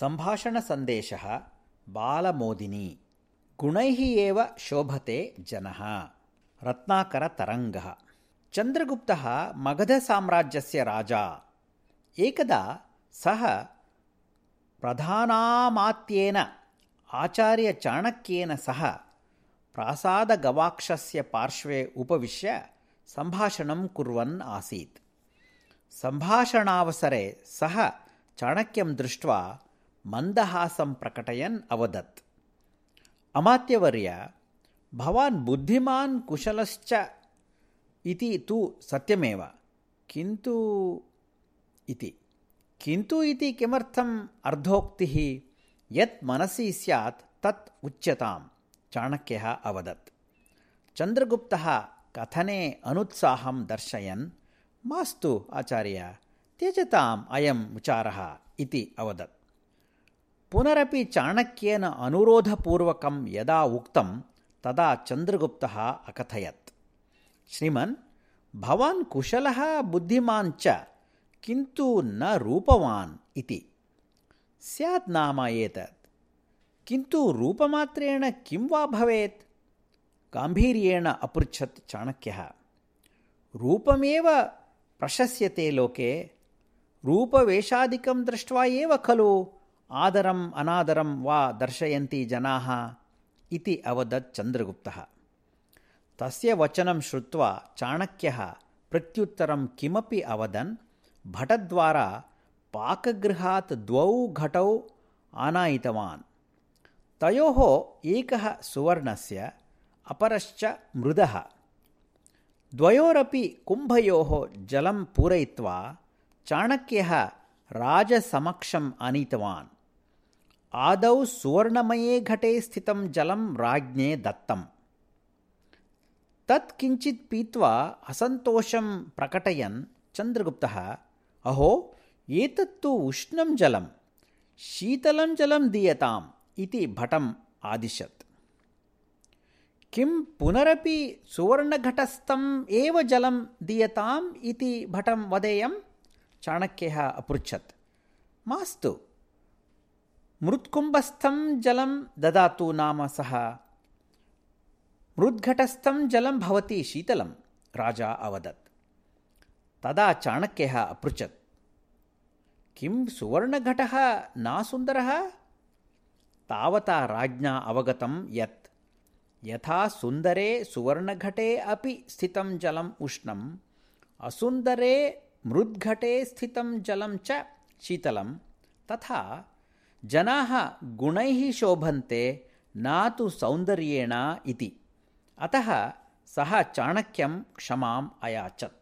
सम्भाषणसन्देशः बालमोदिनी गुणैः एव शोभते जनः। रत्नाकरतरङ्गः। चन्द्रगुप्तः मगधसाम्राज्यस्य राजा। एकदा सः प्रधानामात्येन आचार्यचाणक्येन सह प्रासादगवाक्षस्य पार्श्वे उपविश्य सम्भाषणं कुर्वन् आसीत्। सम्भाषणावसरे सः चाणक्यं दृष्ट्वा मन्दहासं प्रकटयन् अवदत् अमात्यवर्य भवान् बुद्धिमान् कुशलश्च इति तु सत्यमेव किन्तु इति किन्तु इति किमर्थम् अर्धोक्तिः यत् मनसि स्यात् तत् उच्यतां चाणक्यः अवदत् चन्द्रगुप्तः कथने अनुत्साहं दर्शयन् मास्तु आचार्य त्यजताम् अयं विचारः इति अवदत् पुनरपि चाणक्येन अनुरोधपूर्वकं यदा उक्तं तदा चन्द्रगुप्तः अकथयत्। श्रीमन् भवान् कुशलः बुद्धिमान् च किन्तु न रूपवान् इति। स्यात् नाम एतत्। किन्तु रूपमात्रेण किं वा भवेत्? गाम्भीर्येण अपृच्छत् चाणक्यः। रूपमेव प्रशस्यते लोके। रूपवेषादिकं दृष्ट्वा एव खलु आदरम् अनादरं वा दर्शयन्ति जनाः इति अवदत् चन्द्रगुप्तः। तस्य वचनं श्रुत्वा चाणक्यः प्रत्युत्तरं किमपि अवदन् भटद्वारा पाकगृहात् द्वौ घटौ आनायितवान्। तयोः एकः सुवर्णस्य अपरश्च मृदः। द्वयोरपि कुम्भयोः जलं पूरयित्वा चाणक्यः राजसमक्षम् आनीतवान् आदौ सुवर्णमये घटे स्थितं जलं राज्ञे दत्तम्। तत् किञ्चित् पीत्वा असन्तोषं प्रकटयन् चन्द्रगुप्तः अहो एतत्तु उष्णं जलं शीतलं जलं दीयताम् इति भटम् आदिशत्। किं पुनरपि सुवर्णघटस्थम् एव जलं दीयताम् इति भटं वदेयम्? चाणक्यः अपृच्छत्। मास्तु मृत्कुम्भस्थं जलं ददातु नाम सः। मृद्घटस्थं जलं भवति शीतलं राजा अवदत्। तदा चाणक्यः अपृच्छत्। किं सुवर्णघटः नासुन्दरः? तावता राज्ञा अवगतं यत् यथा सुन्दरे सुवर्णघटे अपि स्थितं जलम् उष्णम् असुन्दरे मृद्घटे स्थितं जलं च शीतलं तथा जनाः गुणैः शोभन्ते न तु सौन्दर्येण इति। अतः सः चाणक्यं क्षमाम् अयाचत्